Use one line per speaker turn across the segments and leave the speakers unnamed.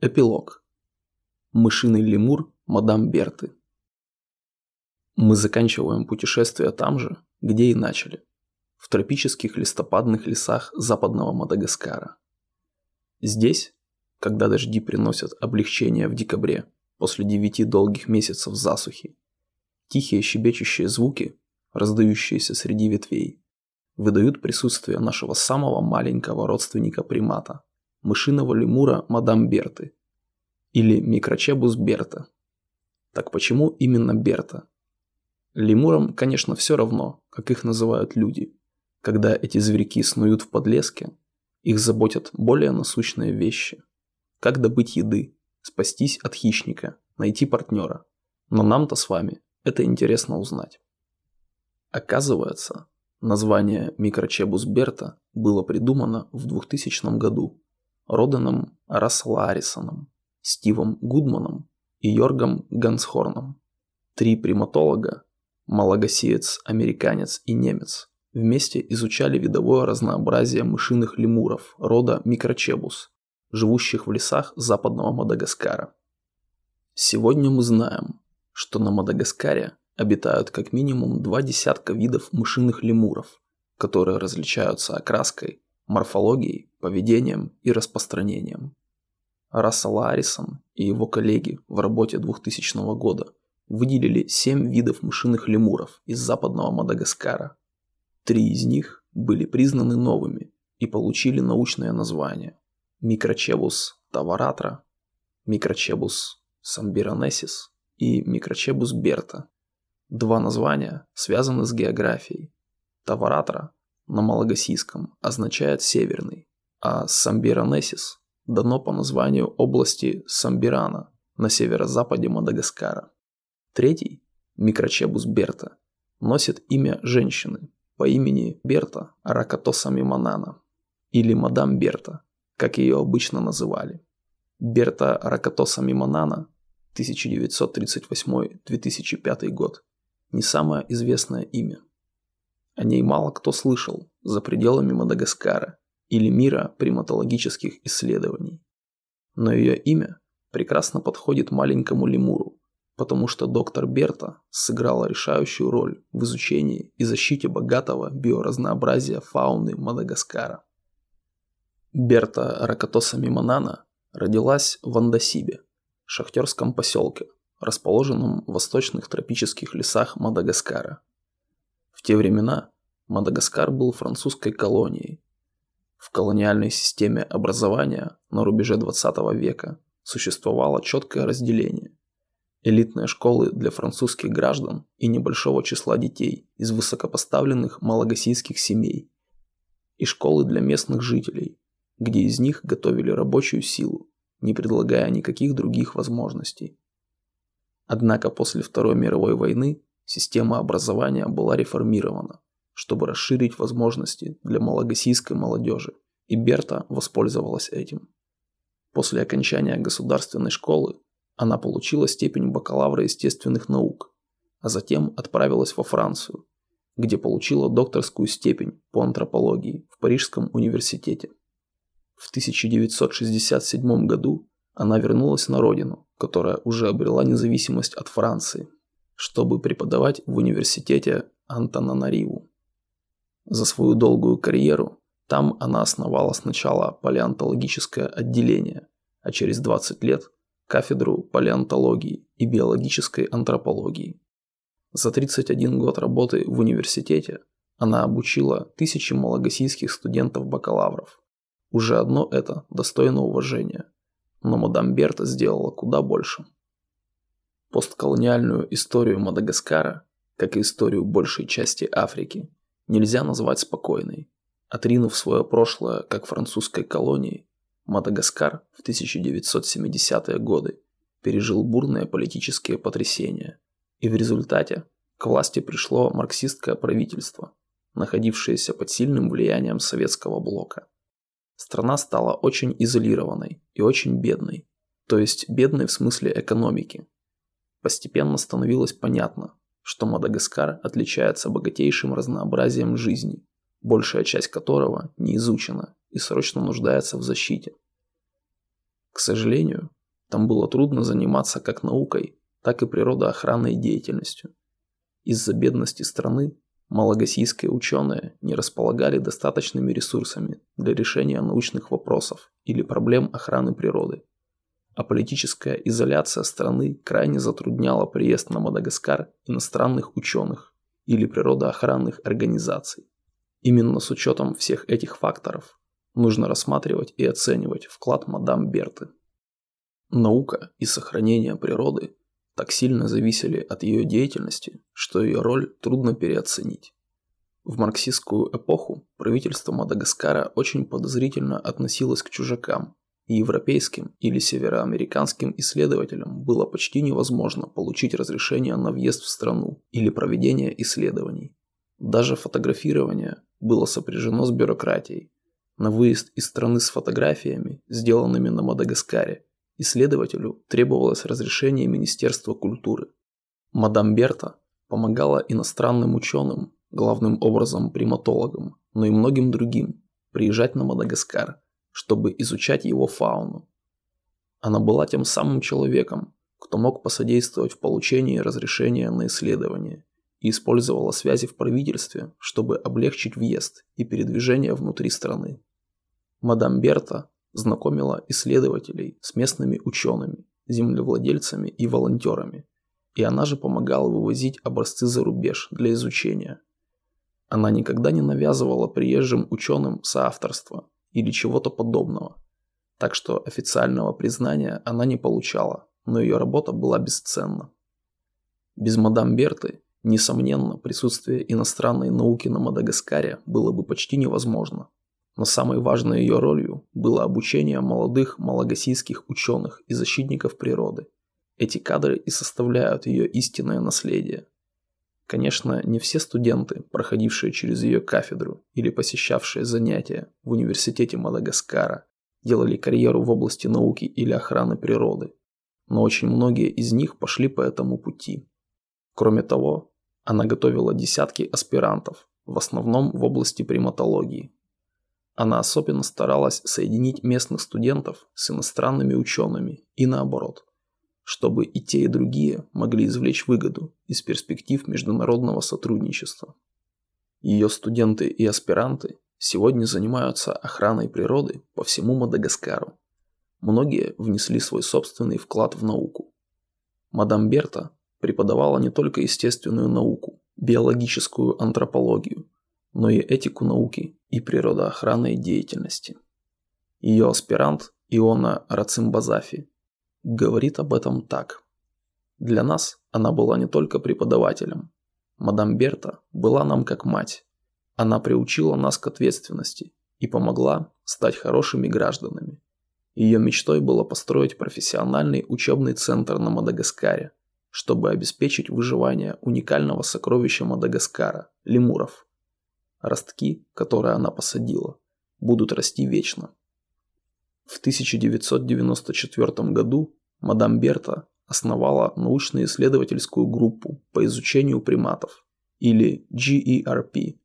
Эпилог. Мышиный лемур мадам Берты. Мы заканчиваем путешествие там же, где и начали. В тропических листопадных лесах западного Мадагаскара. Здесь, когда дожди приносят облегчение в декабре после девяти долгих месяцев засухи, тихие щебечущие звуки, раздающиеся среди ветвей, выдают присутствие нашего самого маленького родственника примата – мышиного лемура мадам Берты или микрочебус Берта. Так почему именно Берта? Лемурам, конечно, все равно, как их называют люди. Когда эти зверьки снуют в подлеске, их заботят более насущные вещи. Как добыть еды, спастись от хищника, найти партнера. Но нам-то с вами это интересно узнать. Оказывается, название микрочебус Берта было придумано в 2000 году Роданом Расселарисоном, Стивом Гудманом и Йоргом Гансхорном. Три приматолога, малагасиец-американец и немец, вместе изучали видовое разнообразие мышиных лемуров рода Микрочебус, живущих в лесах западного Мадагаскара. Сегодня мы знаем, что на Мадагаскаре обитают как минимум два десятка видов мышиных лемуров, которые различаются окраской, морфологией, поведением и распространением. Рассел Арисон и его коллеги в работе 2000 года выделили 7 видов мышиных лемуров из западного Мадагаскара. Три из них были признаны новыми и получили научное название Микрочебус таваратра, Микрочебус самбиронесис и Микрочебус берта. Два названия связаны с географией. Таваратра на малагасийском означает «северный», а Самбиранесис дано по названию области Самбирана на северо-западе Мадагаскара. Третий, микрочебус Берта, носит имя женщины по имени Берта Ракатосами Манана или мадам Берта, как ее обычно называли. Берта Ракатосами Манана 1938-2005 год не самое известное имя. О ней мало кто слышал за пределами Мадагаскара или мира приматологических исследований. Но ее имя прекрасно подходит маленькому лемуру, потому что доктор Берта сыграла решающую роль в изучении и защите богатого биоразнообразия фауны Мадагаскара. Берта Ракатоса Миманана родилась в Андасибе, шахтерском поселке, расположенном в восточных тропических лесах Мадагаскара. В те времена Мадагаскар был французской колонией. В колониальной системе образования на рубеже 20 века существовало четкое разделение. Элитные школы для французских граждан и небольшого числа детей из высокопоставленных малагасийских семей и школы для местных жителей, где из них готовили рабочую силу, не предлагая никаких других возможностей. Однако после Второй мировой войны система образования была реформирована, чтобы расширить возможности для малагасийской молодежи, и Берта воспользовалась этим. После окончания государственной школы она получила степень бакалавра естественных наук, а затем отправилась во Францию, где получила докторскую степень по антропологии в Парижском университете. В 1967 году она вернулась на родину, которая уже обрела независимость от Франции – чтобы преподавать в университете Антананариву. За свою долгую карьеру там она основала сначала палеонтологическое отделение, а через 20 лет кафедру палеонтологии и биологической антропологии. За 31 год работы в университете она обучила тысячи малагасийских студентов-бакалавров. Уже одно это достойно уважения. Но мадам Берта сделала куда больше. Постколониальную историю Мадагаскара, как и историю большей части Африки, нельзя назвать спокойной. Отринув свое прошлое как французской колонии, Мадагаскар в 1970-е годы пережил бурные политические потрясения, и в результате к власти пришло марксистское правительство, находившееся под сильным влиянием советского блока. Страна стала очень изолированной и очень бедной, то есть бедной в смысле экономики, Постепенно становилось понятно, что Мадагаскар отличается богатейшим разнообразием жизни, большая часть которого не изучена и срочно нуждается в защите. К сожалению, там было трудно заниматься как наукой, так и природоохранной деятельностью. Из-за бедности страны малагасийские ученые не располагали достаточными ресурсами для решения научных вопросов или проблем охраны природы. А политическая изоляция страны крайне затрудняла приезд на Мадагаскар иностранных ученых или природоохранных организаций. Именно с учетом всех этих факторов нужно рассматривать и оценивать вклад мадам Берты. Наука и сохранение природы так сильно зависели от ее деятельности, что ее роль трудно переоценить. В марксистскую эпоху правительство Мадагаскара очень подозрительно относилось к чужакам, европейским или североамериканским исследователям было почти невозможно получить разрешение на въезд в страну или проведение исследований. Даже фотографирование было сопряжено с бюрократией. На выезд из страны с фотографиями, сделанными на Мадагаскаре, исследователю требовалось разрешение Министерства культуры. Мадам Берта помогала иностранным ученым, главным образом приматологам, но и многим другим, приезжать на Мадагаскар, чтобы изучать его фауну. Она была тем самым человеком, кто мог посодействовать в получении разрешения на исследование и использовала связи в правительстве, чтобы облегчить въезд и передвижение внутри страны. Мадам Берта знакомила исследователей с местными учеными, землевладельцами и волонтерами, и она же помогала вывозить образцы за рубеж для изучения. Она никогда не навязывала приезжим ученым соавторство или чего-то подобного, так что официального признания она не получала, но ее работа была бесценна. Без мадам Берты, несомненно, присутствие иностранной науки на Мадагаскаре было бы почти невозможно. Но самой важной ее ролью было обучение молодых малагасийских ученых и защитников природы. Эти кадры и составляют ее истинное наследие. Конечно, не все студенты, проходившие через ее кафедру или посещавшие занятия в университете Мадагаскара, делали карьеру в области науки или охраны природы, но очень многие из них пошли по этому пути. Кроме того, она готовила десятки аспирантов, в основном в области приматологии. Она особенно старалась соединить местных студентов с иностранными учеными и наоборот, чтобы и те, и другие могли извлечь выгоду из перспектив международного сотрудничества. Ее студенты и аспиранты сегодня занимаются охраной природы по всему Мадагаскару. Многие внесли свой собственный вклад в науку. Мадам Берта преподавала не только естественную науку, биологическую антропологию, но и этику науки и природоохранной деятельности. Ее аспирант Иона Рацимбазафи говорит об этом так. Для нас она была не только преподавателем. Мадам Берта была нам как мать. Она приучила нас к ответственности и помогла стать хорошими гражданами. Ее мечтой было построить профессиональный учебный центр на Мадагаскаре, чтобы обеспечить выживание уникального сокровища Мадагаскара – лемуров – Ростки, которые она посадила, будут расти вечно. В 1994 году мадам Берта основала научно-исследовательскую группу по изучению приматов, или GERP.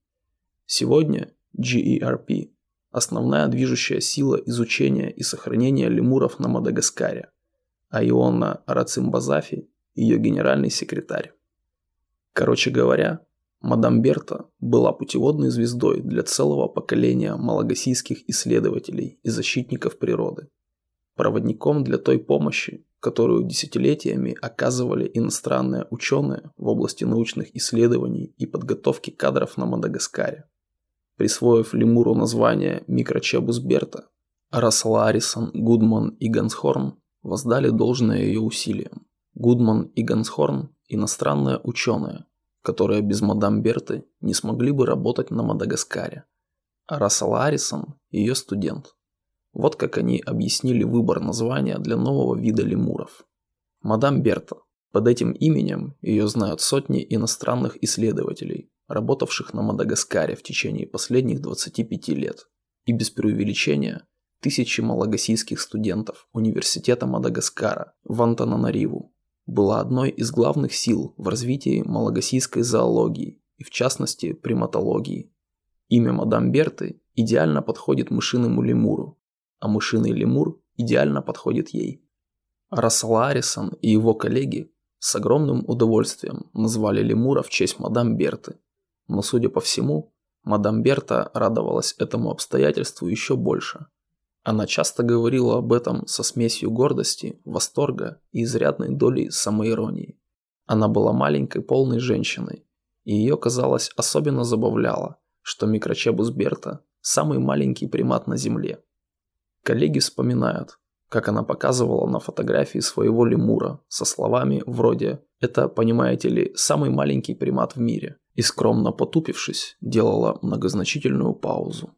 Сегодня GERP – основная движущая сила изучения и сохранения лемуров на Мадагаскаре, а Иона Арацимбазафи – ее генеральный секретарь. Короче говоря, Мадам Берта была путеводной звездой для целого поколения малагасийских исследователей и защитников природы. Проводником для той помощи, которую десятилетиями оказывали иностранные ученые в области научных исследований и подготовки кадров на Мадагаскаре. Присвоив лемуру название микрочебус Берта, Рассел Арисон, Гудман и Гансхорн воздали должное ее усилиям. Гудман и Гансхорн – иностранные ученые, которые без мадам Берты не смогли бы работать на Мадагаскаре. А Рассел Арисон – ее студент. Вот как они объяснили выбор названия для нового вида лемуров. Мадам Берта. Под этим именем ее знают сотни иностранных исследователей, работавших на Мадагаскаре в течение последних 25 лет. И без преувеличения тысячи малагасийских студентов Университета Мадагаскара в Антананариву была одной из главных сил в развитии малагасийской зоологии и в частности приматологии. Имя мадам Берты идеально подходит мышиному лемуру, а мышиный лемур идеально подходит ей. Рассел Арисон и его коллеги с огромным удовольствием назвали лемура в честь мадам Берты. Но, судя по всему, мадам Берта радовалась этому обстоятельству еще больше. Она часто говорила об этом со смесью гордости, восторга и изрядной долей самоиронии. Она была маленькой полной женщиной, и ее, казалось, особенно забавляло, что микрочебус Берта – самый маленький примат на Земле. Коллеги вспоминают, как она показывала на фотографии своего лемура со словами вроде «это, понимаете ли, самый маленький примат в мире» и скромно потупившись, делала многозначительную паузу.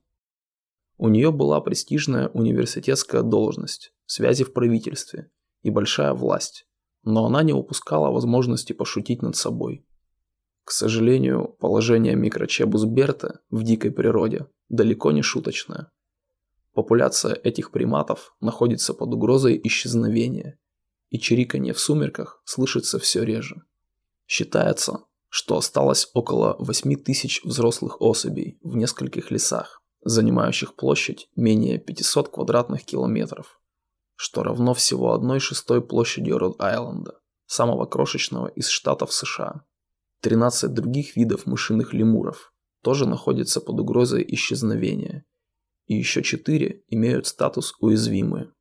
У нее была престижная университетская должность, связи в правительстве и большая власть, но она не упускала возможности пошутить над собой. К сожалению, положение микрочебус Берта в дикой природе далеко не шуточное. Популяция этих приматов находится под угрозой исчезновения, и чириканье в сумерках слышится все реже. Считается, что осталось около 8 тысяч взрослых особей в нескольких лесах, занимающих площадь менее 500 квадратных километров, что равно всего одной шестой площади Род-Айленда, самого крошечного из штатов США. 13 других видов мышиных лемуров тоже находятся под угрозой исчезновения – и еще четыре имеют статус уязвимые.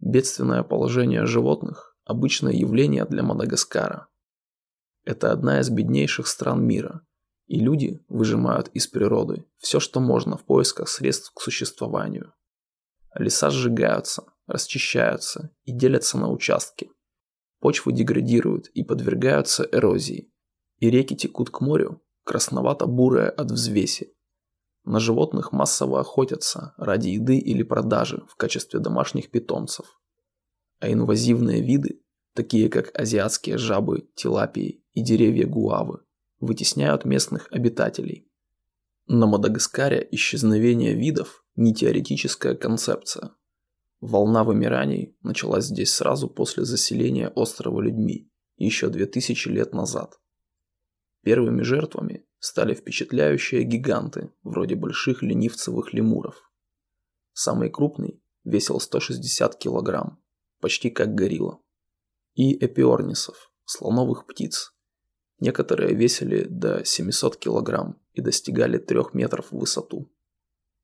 Бедственное положение животных – обычное явление для Мадагаскара. Это одна из беднейших стран мира, и люди выжимают из природы все, что можно в поисках средств к существованию. Леса сжигаются, расчищаются и делятся на участки. Почвы деградируют и подвергаются эрозии, и реки текут к морю, красновато-бурые от взвеси, на животных массово охотятся ради еды или продажи в качестве домашних питомцев. А инвазивные виды, такие как азиатские жабы, тилапии и деревья гуавы, вытесняют местных обитателей. На Мадагаскаре исчезновение видов – не теоретическая концепция. Волна вымираний началась здесь сразу после заселения острова людьми, еще 2000 лет назад. Первыми жертвами стали впечатляющие гиганты, вроде больших ленивцевых лемуров. Самый крупный весил 160 килограмм, почти как горилла. И эпиорнисов, слоновых птиц. Некоторые весили до 700 килограмм и достигали 3 метров в высоту.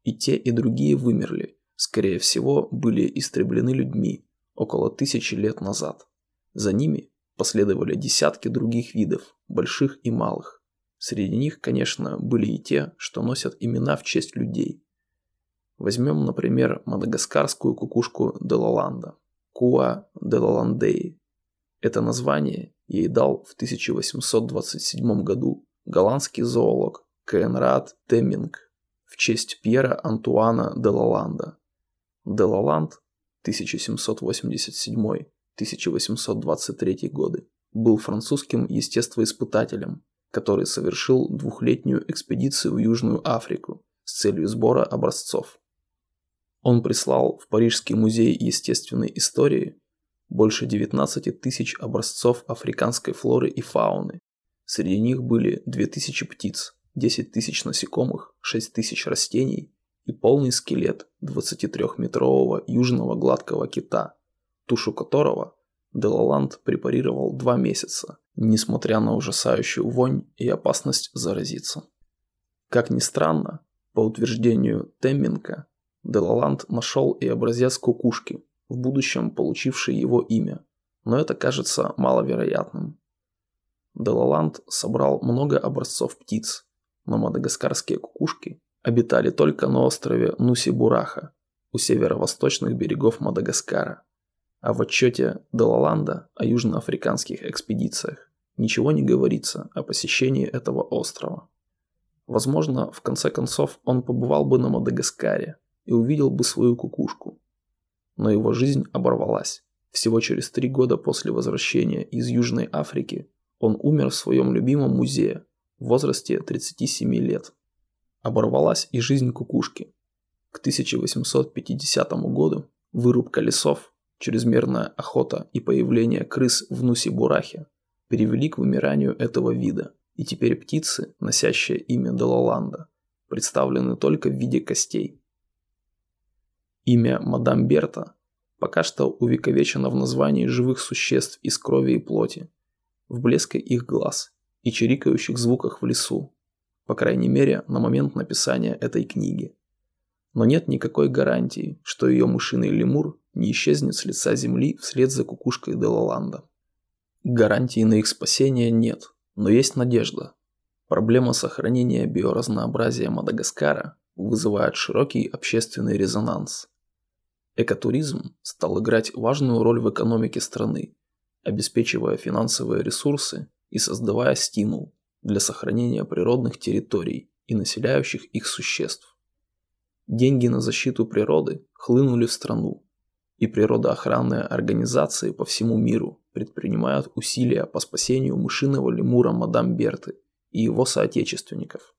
И те, и другие вымерли, скорее всего, были истреблены людьми около тысячи лет назад. За ними последовали десятки других видов, больших и малых. Среди них, конечно, были и те, что носят имена в честь людей. Возьмем, например, мадагаскарскую кукушку Делаланда – Куа Делаландеи. Это название ей дал в 1827 году голландский зоолог Кенрад Темминг в честь Пьера Антуана Делаланда. Делаланд 1787-1823 годы был французским естествоиспытателем, который совершил двухлетнюю экспедицию в Южную Африку с целью сбора образцов. Он прислал в Парижский музей естественной истории больше 19 тысяч образцов африканской флоры и фауны. Среди них были 2000 птиц, 10 тысяч насекомых, 6 тысяч растений и полный скелет 23-метрового южного гладкого кита, тушу которого Делаланд препарировал два месяца, несмотря на ужасающую вонь и опасность заразиться. Как ни странно, по утверждению Темминка, Делаланд нашел и образец кукушки, в будущем получивший его имя, но это кажется маловероятным. Делаланд собрал много образцов птиц, но мадагаскарские кукушки обитали только на острове Нуси-Бураха у северо-восточных берегов Мадагаскара. А в отчете Делаланда о южноафриканских экспедициях ничего не говорится о посещении этого острова. Возможно, в конце концов он побывал бы на Мадагаскаре и увидел бы свою кукушку. Но его жизнь оборвалась. Всего через три года после возвращения из Южной Африки он умер в своем любимом музее в возрасте 37 лет. Оборвалась и жизнь кукушки. К 1850 году вырубка лесов чрезмерная охота и появление крыс в Нуси-Бурахе привели к вымиранию этого вида, и теперь птицы, носящие имя Далаланда, представлены только в виде костей. Имя мадам Берта пока что увековечено в названии живых существ из крови и плоти, в блеске их глаз и чирикающих звуках в лесу, по крайней мере на момент написания этой книги. Но нет никакой гарантии, что ее мышиный лемур не исчезнет с лица земли вслед за кукушкой Делаланда. Гарантии на их спасение нет, но есть надежда. Проблема сохранения биоразнообразия Мадагаскара вызывает широкий общественный резонанс. Экотуризм стал играть важную роль в экономике страны, обеспечивая финансовые ресурсы и создавая стимул для сохранения природных территорий и населяющих их существ. Деньги на защиту природы хлынули в страну, и природоохранные организации по всему миру предпринимают усилия по спасению мышиного лемура мадам Берты и его соотечественников.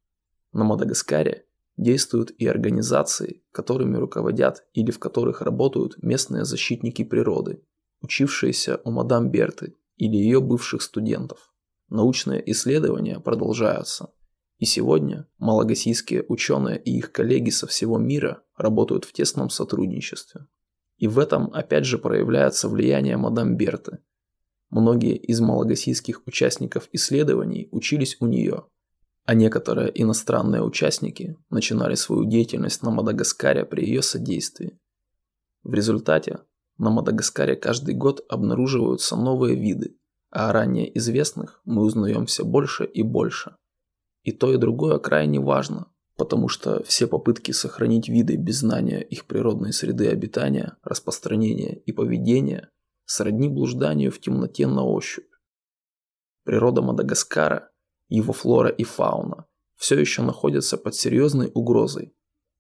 На Мадагаскаре действуют и организации, которыми руководят или в которых работают местные защитники природы, учившиеся у мадам Берты или ее бывших студентов. Научные исследования продолжаются, и сегодня малагасийские ученые и их коллеги со всего мира работают в тесном сотрудничестве. И в этом опять же проявляется влияние мадам Берты. Многие из малагасийских участников исследований учились у нее, а некоторые иностранные участники начинали свою деятельность на Мадагаскаре при ее содействии. В результате на Мадагаскаре каждый год обнаруживаются новые виды, а о ранее известных мы узнаем все больше и больше. И то и другое крайне важно, потому что все попытки сохранить виды без знания их природной среды обитания, распространения и поведения сродни блужданию в темноте на ощупь. Природа Мадагаскара, его флора и фауна все еще находятся под серьезной угрозой,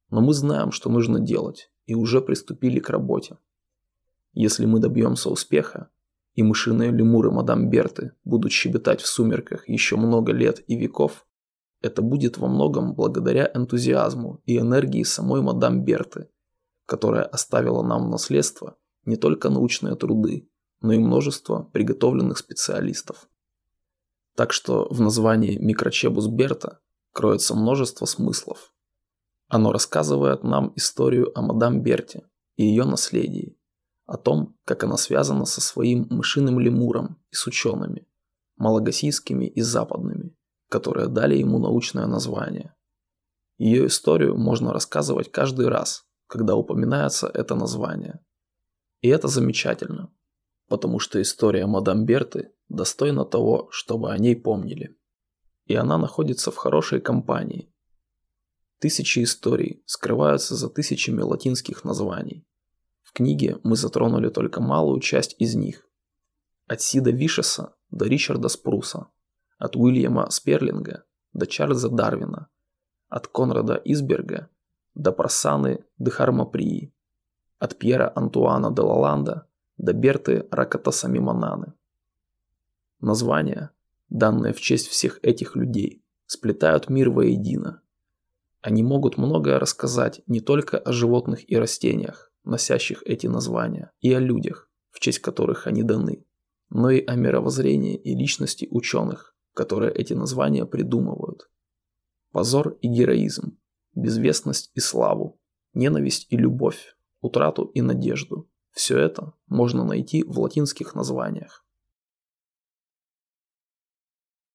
но мы знаем, что нужно делать, и уже приступили к работе. Если мы добьемся успеха, и мышиные лемуры мадам Берты будут щебетать в сумерках еще много лет и веков, это будет во многом благодаря энтузиазму и энергии самой мадам Берты, которая оставила нам в наследство не только научные труды, но и множество приготовленных специалистов. Так что в названии «Микрочебус Берта» кроется множество смыслов. Оно рассказывает нам историю о мадам Берте и ее наследии, о том, как она связана со своим мышиным лемуром и с учеными, малагасийскими и западными, которые дали ему научное название. Ее историю можно рассказывать каждый раз, когда упоминается это название. И это замечательно, потому что история мадам Берты достойна того, чтобы о ней помнили. И она находится в хорошей компании. Тысячи историй скрываются за тысячами латинских названий. В книге мы затронули только малую часть из них. От Сида Вишеса до Ричарда Спруса, от Уильяма Сперлинга до Чарльза Дарвина, от Конрада Изберга до Просаны де Хармаприи, от Пьера Антуана де Лаланда до Берты Ракатасамимананы. Названия, данные в честь всех этих людей, сплетают мир воедино. Они могут многое рассказать не только о животных и растениях, носящих эти названия, и о людях, в честь которых они даны, но и о мировоззрении и личности ученых, которые эти названия придумывают. Позор и героизм, безвестность и славу, ненависть и любовь, утрату и надежду – все это можно найти в латинских названиях.